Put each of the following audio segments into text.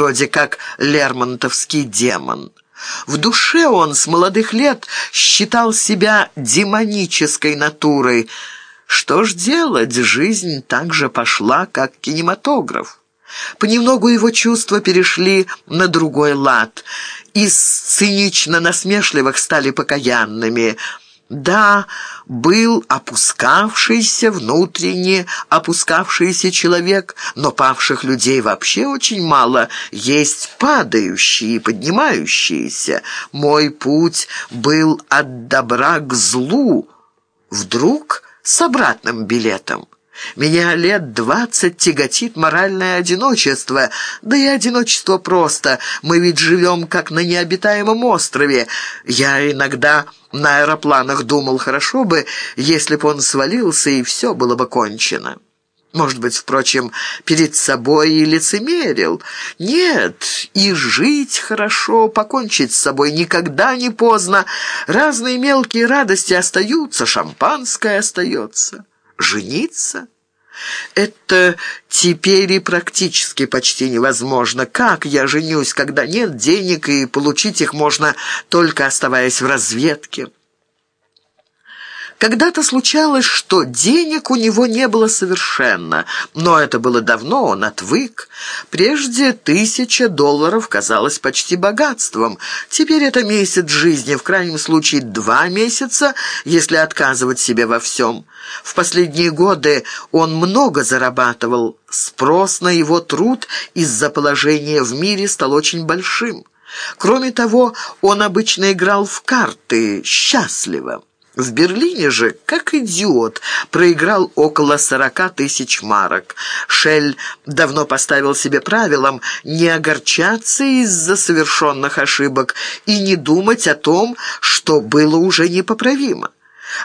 вроде как лермонтовский демон. В душе он с молодых лет считал себя демонической натурой. Что ж делать, жизнь так же пошла, как кинематограф. Понемногу его чувства перешли на другой лад. Из цинично-насмешливых стали покаянными – да, был опускавшийся, внутренне опускавшийся человек, но павших людей вообще очень мало. Есть падающие и поднимающиеся. Мой путь был от добра к злу, вдруг с обратным билетом. Меня лет двадцать тяготит моральное одиночество, да и одиночество просто. Мы ведь живем как на необитаемом острове. Я иногда на аэропланах думал, хорошо бы, если бы он свалился, и все было бы кончено. Может быть, впрочем, перед собой и лицемерил. Нет, и жить хорошо, покончить с собой никогда не поздно. Разные мелкие радости остаются, шампанское остается жениться? Это теперь и практически почти невозможно. Как я женюсь, когда нет денег, и получить их можно только оставаясь в разведке?» Когда-то случалось, что денег у него не было совершенно, но это было давно, он отвык. Прежде тысяча долларов казалось почти богатством. Теперь это месяц жизни, в крайнем случае два месяца, если отказывать себе во всем. В последние годы он много зарабатывал. Спрос на его труд из-за положения в мире стал очень большим. Кроме того, он обычно играл в карты счастливо. В Берлине же, как идиот, проиграл около сорока тысяч марок. Шель давно поставил себе правилом не огорчаться из-за совершенных ошибок и не думать о том, что было уже непоправимо.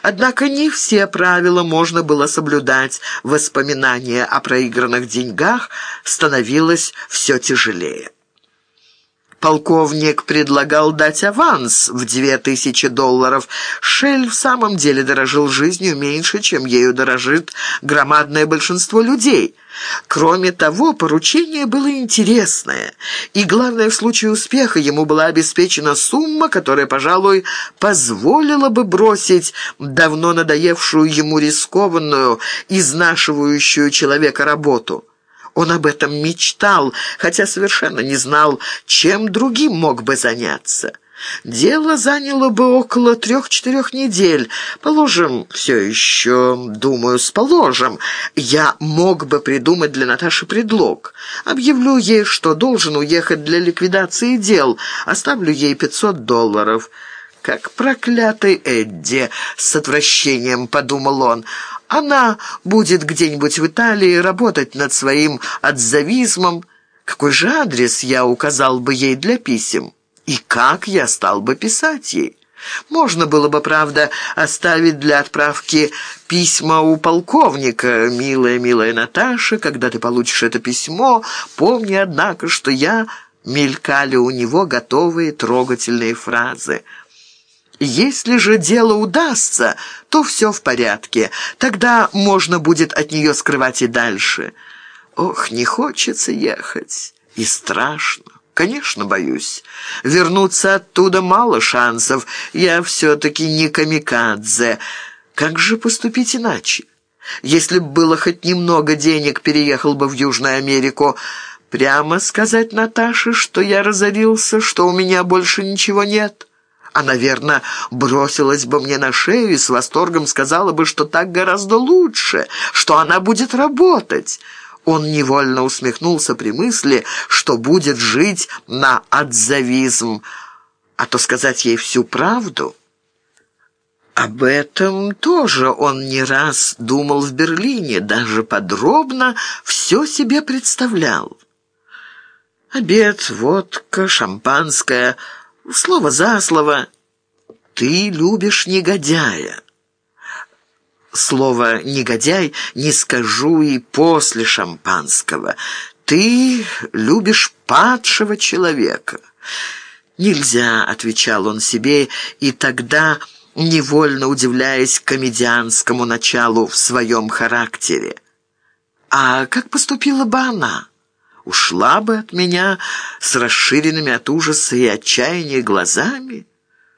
Однако не все правила можно было соблюдать. Воспоминание о проигранных деньгах становилось все тяжелее. Полковник предлагал дать аванс в две тысячи долларов. Шель в самом деле дорожил жизнью меньше, чем ею дорожит громадное большинство людей. Кроме того, поручение было интересное, и главное, в случае успеха ему была обеспечена сумма, которая, пожалуй, позволила бы бросить давно надоевшую ему рискованную, изнашивающую человека работу. Он об этом мечтал, хотя совершенно не знал, чем другим мог бы заняться. Дело заняло бы около трех-четырех недель. Положим, все еще, думаю, с положим. Я мог бы придумать для Наташи предлог. Объявлю ей, что должен уехать для ликвидации дел. Оставлю ей пятьсот долларов. «Как проклятый Эдди!» — с отвращением подумал он. «Она будет где-нибудь в Италии работать над своим отзавизмом. Какой же адрес я указал бы ей для писем? И как я стал бы писать ей?» Можно было бы, правда, оставить для отправки письма у полковника. «Милая, милая Наташа, когда ты получишь это письмо, помни, однако, что я...» Мелькали у него готовые трогательные фразы. Если же дело удастся, то все в порядке. Тогда можно будет от нее скрывать и дальше. Ох, не хочется ехать. И страшно. Конечно, боюсь. Вернуться оттуда мало шансов. Я все-таки не камикадзе. Как же поступить иначе? Если бы было хоть немного денег, переехал бы в Южную Америку. Прямо сказать Наташе, что я разорился, что у меня больше ничего нет». Она, наверное, бросилась бы мне на шею и с восторгом сказала бы, что так гораздо лучше, что она будет работать. Он невольно усмехнулся при мысли, что будет жить на отзавизм, а то сказать ей всю правду. Об этом тоже он не раз думал в Берлине, даже подробно все себе представлял. Обед, водка, шампанское — Слово за слово. Ты любишь негодяя. Слово «негодяй» не скажу и после шампанского. Ты любишь падшего человека. «Нельзя», — отвечал он себе, и тогда, невольно удивляясь комедианскому началу в своем характере. «А как поступила бы она?» Ушла бы от меня с расширенными от ужаса и отчаяния глазами?